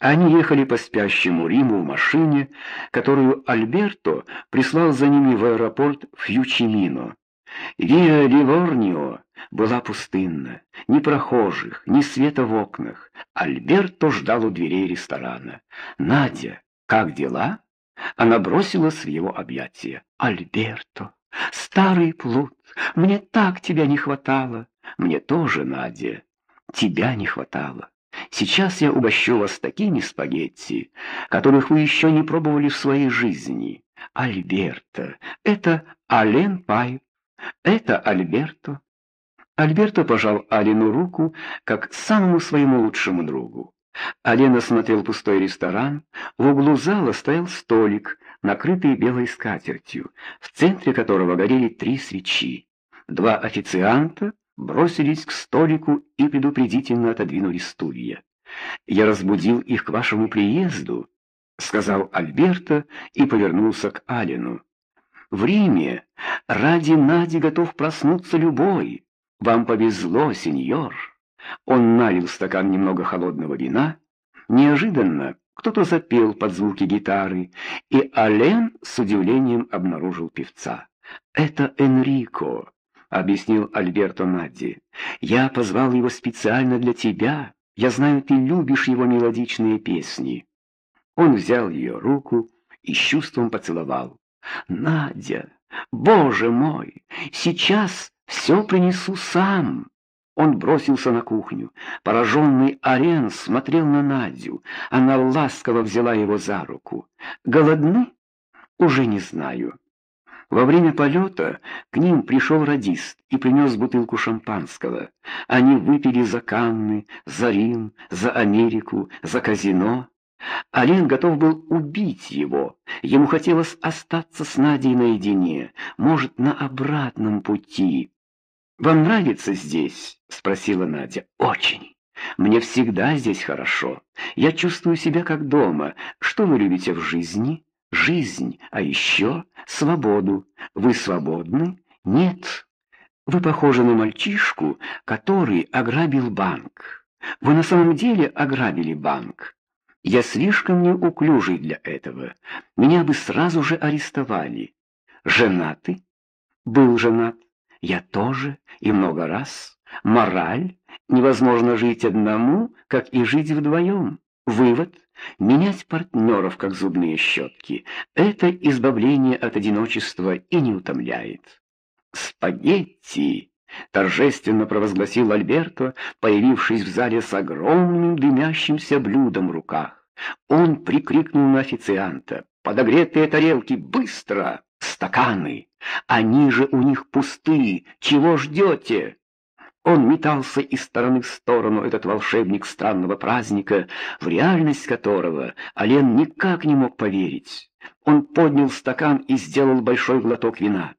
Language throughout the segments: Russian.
Они ехали по спящему Риму в машине, которую Альберто прислал за ними в аэропорт Фьючимино. Виа Ливорнио была пустынна, ни прохожих, ни света в окнах. Альберто ждал у дверей ресторана. «Надя, как дела?» Она бросилась в его объятия. «Альберто, старый плут, мне так тебя не хватало!» «Мне тоже, Надя, тебя не хватало. Сейчас я угощу вас такими спагетти, которых вы еще не пробовали в своей жизни. Альберто, это Ален Пайп, это Альберто». Альберто пожал Алину руку, как самому своему лучшему другу. Ален осмотрел пустой ресторан. В углу зала стоял столик, накрытый белой скатертью, в центре которого горели три свечи. Два официанта бросились к столику и предупредительно отодвинули стулья. «Я разбудил их к вашему приезду», — сказал Альберто и повернулся к Алину. «В Риме ради Нади готов проснуться любой. Вам повезло, сеньор». Он налил стакан немного холодного вина. Неожиданно кто-то запел под звуки гитары, и Ален с удивлением обнаружил певца. «Это Энрико», — объяснил Альберто Надди. «Я позвал его специально для тебя. Я знаю, ты любишь его мелодичные песни». Он взял ее руку и с чувством поцеловал. «Надя, боже мой, сейчас все принесу сам». Он бросился на кухню. Пораженный Арен смотрел на Надю. Она ласково взяла его за руку. «Голодны? Уже не знаю». Во время полета к ним пришел радист и принес бутылку шампанского. Они выпили за Канны, за Рим, за Америку, за казино. Ален готов был убить его. Ему хотелось остаться с Надей наедине, может, на обратном пути. «Вам нравится здесь?» — спросила Надя. «Очень. Мне всегда здесь хорошо. Я чувствую себя как дома. Что вы любите в жизни?» Жизнь, а еще свободу. Вы свободны? Нет. Вы похожи на мальчишку, который ограбил банк. Вы на самом деле ограбили банк. Я слишком неуклюжий для этого. Меня бы сразу же арестовали. Женаты? Был женат. Я тоже, и много раз. Мораль. Невозможно жить одному, как и жить вдвоем. Вывод. Менять партнеров, как зубные щетки, это избавление от одиночества и не утомляет. «Спагетти!» — торжественно провозгласил Альберто, появившись в зале с огромным дымящимся блюдом в руках. Он прикрикнул на официанта. «Подогретые тарелки! Быстро! Стаканы! Они же у них пустые! Чего ждете?» Он метался из стороны в сторону, этот волшебник странного праздника, в реальность которого Ален никак не мог поверить. Он поднял стакан и сделал большой глоток вина.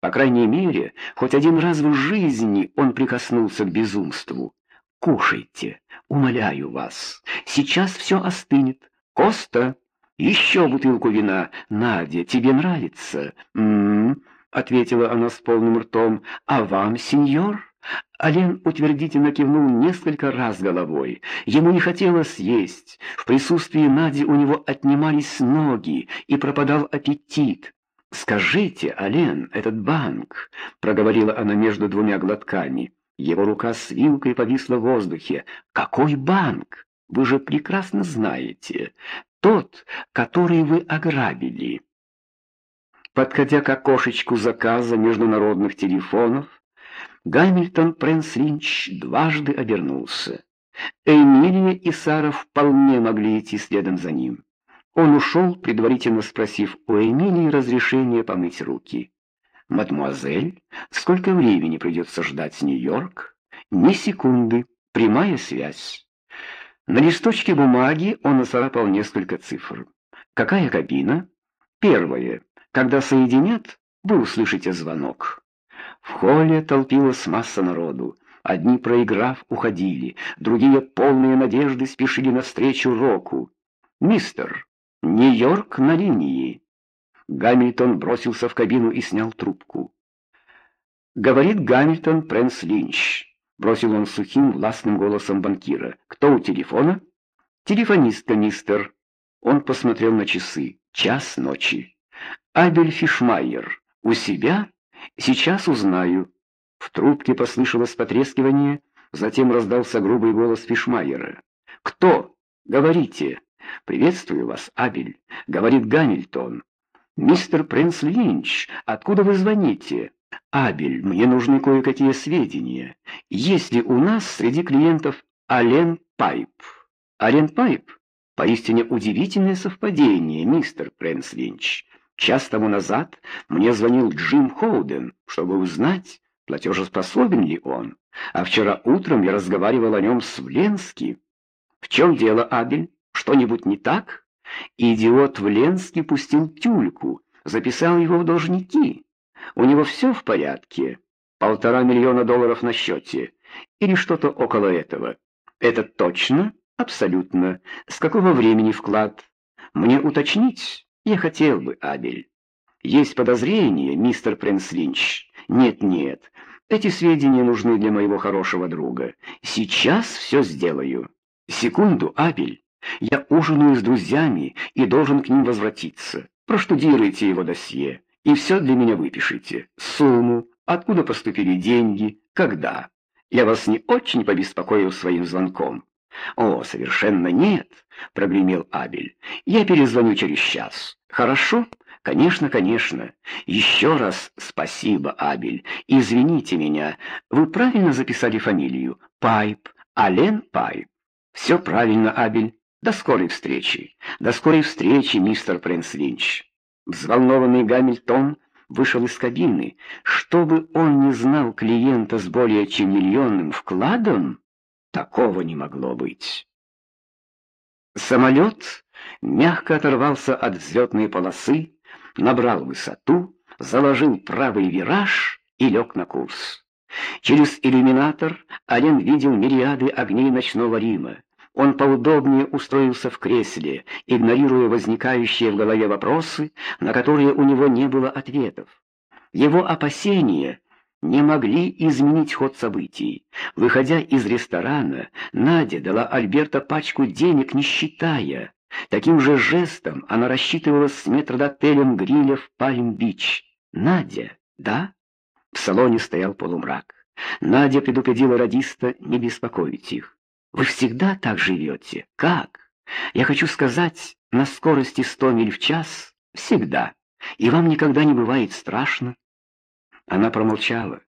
По крайней мере, хоть один раз в жизни он прикоснулся к безумству. «Кушайте, умоляю вас, сейчас все остынет. Коста, еще бутылку вина. Надя, тебе нравится?» «М-м-м», ответила она с полным ртом. «А вам, сеньор?» Ален утвердительно кивнул несколько раз головой. Ему не хотелось есть. В присутствии Нади у него отнимались ноги, и пропадал аппетит. «Скажите, Ален, этот банк», — проговорила она между двумя глотками. Его рука с вилкой повисла в воздухе. «Какой банк? Вы же прекрасно знаете. Тот, который вы ограбили». Подходя к окошечку заказа международных телефонов, Гамильтон Прэнс Линч дважды обернулся. Эмилия и Сара вполне могли идти следом за ним. Он ушел, предварительно спросив у Эмилии разрешения помыть руки. «Мадемуазель, сколько времени придется ждать Нью-Йорк?» «Ни секунды. Прямая связь». На листочке бумаги он нацарапал несколько цифр. «Какая кабина?» «Первая. Когда соединят, вы услышите звонок». В холле толпилась масса народу. Одни, проиграв, уходили, другие, полные надежды, спешили навстречу Року. «Мистер, Нью-Йорк на линии!» Гамильтон бросился в кабину и снял трубку. «Говорит Гамильтон Прэнс Линч», — бросил он сухим властным голосом банкира. «Кто у телефона?» Телефонистка, мистер. Он посмотрел на часы. Час ночи. Абель Фишмайер. У себя? Сейчас узнаю. В трубке послышалось потрескивание, затем раздался грубый голос Фишмайера. «Кто? Говорите!» «Приветствую вас, Абель», — говорит Гамильтон. «Мистер Принц Линч, откуда вы звоните?» «Абель, мне нужны кое-какие сведения. Есть ли у нас среди клиентов Ален Пайп?» «Ален Пайп? Поистине удивительное совпадение, мистер Принц Линч. Час тому назад мне звонил Джим Хоуден, чтобы узнать, платежеспособен ли он. А вчера утром я разговаривал о нем с Вленски. В чем дело, Абель? Что-нибудь не так? Идиот Вленский пустил тюльку, записал его в должники. У него все в порядке. Полтора миллиона долларов на счете. Или что-то около этого. Это точно? Абсолютно. С какого времени вклад? Мне уточнить? Я хотел бы, Абель. Есть подозрение, мистер Принц Линч? Нет-нет. Эти сведения нужны для моего хорошего друга. Сейчас все сделаю. Секунду, Абель. Я ужинаю с друзьями и должен к ним возвратиться. Проштудируйте его досье и все для меня выпишите. Сумму, откуда поступили деньги, когда. Я вас не очень побеспокоил своим звонком. «О, совершенно нет», — прогремел Абель. «Я перезвоню через час. Хорошо?» «Конечно, конечно. Еще раз спасибо, Абель. Извините меня. Вы правильно записали фамилию? Пайп. Ален Пайп. Все правильно, Абель. До скорой встречи. До скорой встречи, мистер Принц Линч. Взволнованный Гамильтон вышел из кабины. Чтобы он не знал клиента с более чем миллионным вкладом, такого не могло быть. Самолет мягко оторвался от взлетной полосы, набрал высоту, заложил правый вираж и лег на курс. Через иллюминатор Ален видел мириады огней ночного Рима. Он поудобнее устроился в кресле, игнорируя возникающие в голове вопросы, на которые у него не было ответов. Его опасения не могли изменить ход событий. Выходя из ресторана, Надя дала Альберта пачку денег, не считая. Таким же жестом она рассчитывала с метрдотелем гриля в Пальм-Бич. «Надя, да?» В салоне стоял полумрак. Надя предупредила радиста не беспокоить их. Вы всегда так живете? Как? Я хочу сказать, на скорости сто миль в час всегда. И вам никогда не бывает страшно. Она промолчала.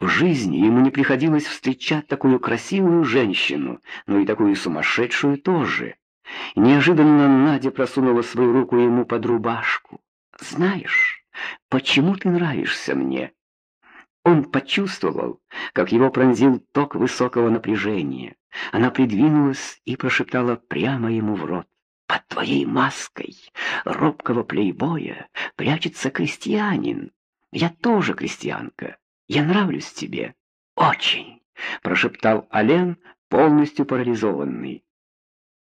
В жизни ему не приходилось встречать такую красивую женщину, но и такую сумасшедшую тоже. Неожиданно Надя просунула свою руку ему под рубашку. «Знаешь, почему ты нравишься мне?» Он почувствовал, как его пронзил ток высокого напряжения. Она придвинулась и прошептала прямо ему в рот. «Под твоей маской робкого плейбоя прячется крестьянин. Я тоже крестьянка. Я нравлюсь тебе. Очень!» — прошептал Ален, полностью парализованный.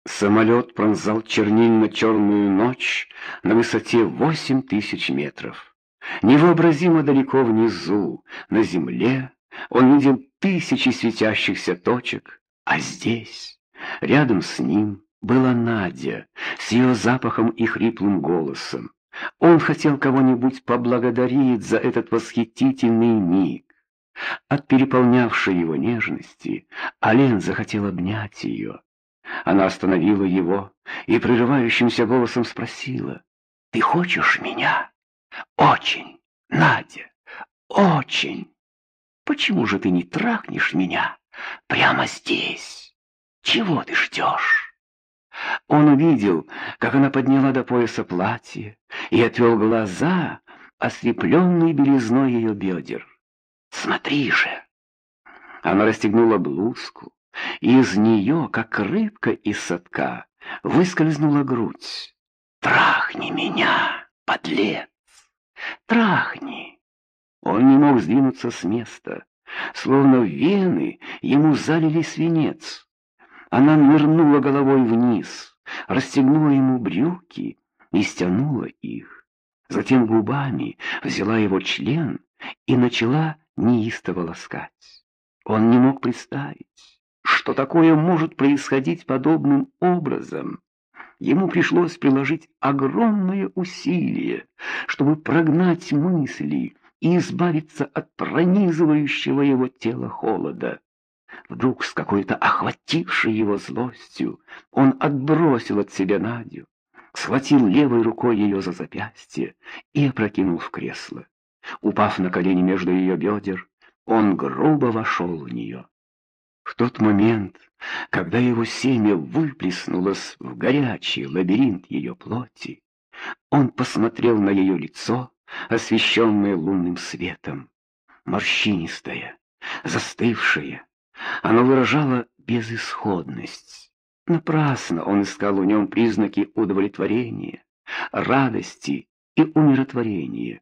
Самолет пронзал чернильно-черную ночь на высоте восемь тысяч метров. Невообразимо далеко внизу, на земле, он видел тысячи светящихся точек, а здесь, рядом с ним, была Надя с ее запахом и хриплым голосом. Он хотел кого-нибудь поблагодарить за этот восхитительный миг. От переполнявшей его нежности Ален захотел обнять ее. Она остановила его и прерывающимся голосом спросила, «Ты хочешь меня?» «Очень, Надя, очень! Почему же ты не трахнешь меня?» Прямо здесь. Чего ты ждешь? Он увидел, как она подняла до пояса платье и отвел глаза, ослепленные белизной ее бедер. «Смотри же!» Она расстегнула блузку, и из нее, как рыбка из садка, выскользнула грудь. «Трахни меня, подлец! Трахни!» Он не мог сдвинуться с места словно вены ему залили свинец. Она нырнула головой вниз, расстегнула ему брюки и стянула их. Затем губами взяла его член и начала неистово ласкать. Он не мог представить, что такое может происходить подобным образом. Ему пришлось приложить огромные усилия, чтобы прогнать мысли и избавиться от пронизывающего его тело холода. Вдруг с какой-то охватившей его злостью он отбросил от себя Надю, схватил левой рукой ее за запястье и опрокинул в кресло. Упав на колени между ее бедер, он грубо вошел в нее. В тот момент, когда его семя выплеснулось в горячий лабиринт ее плоти, он посмотрел на ее лицо, освещенное лунным светом, морщинистое, застывшее. Оно выражало безысходность. Напрасно он искал в нем признаки удовлетворения, радости и умиротворения.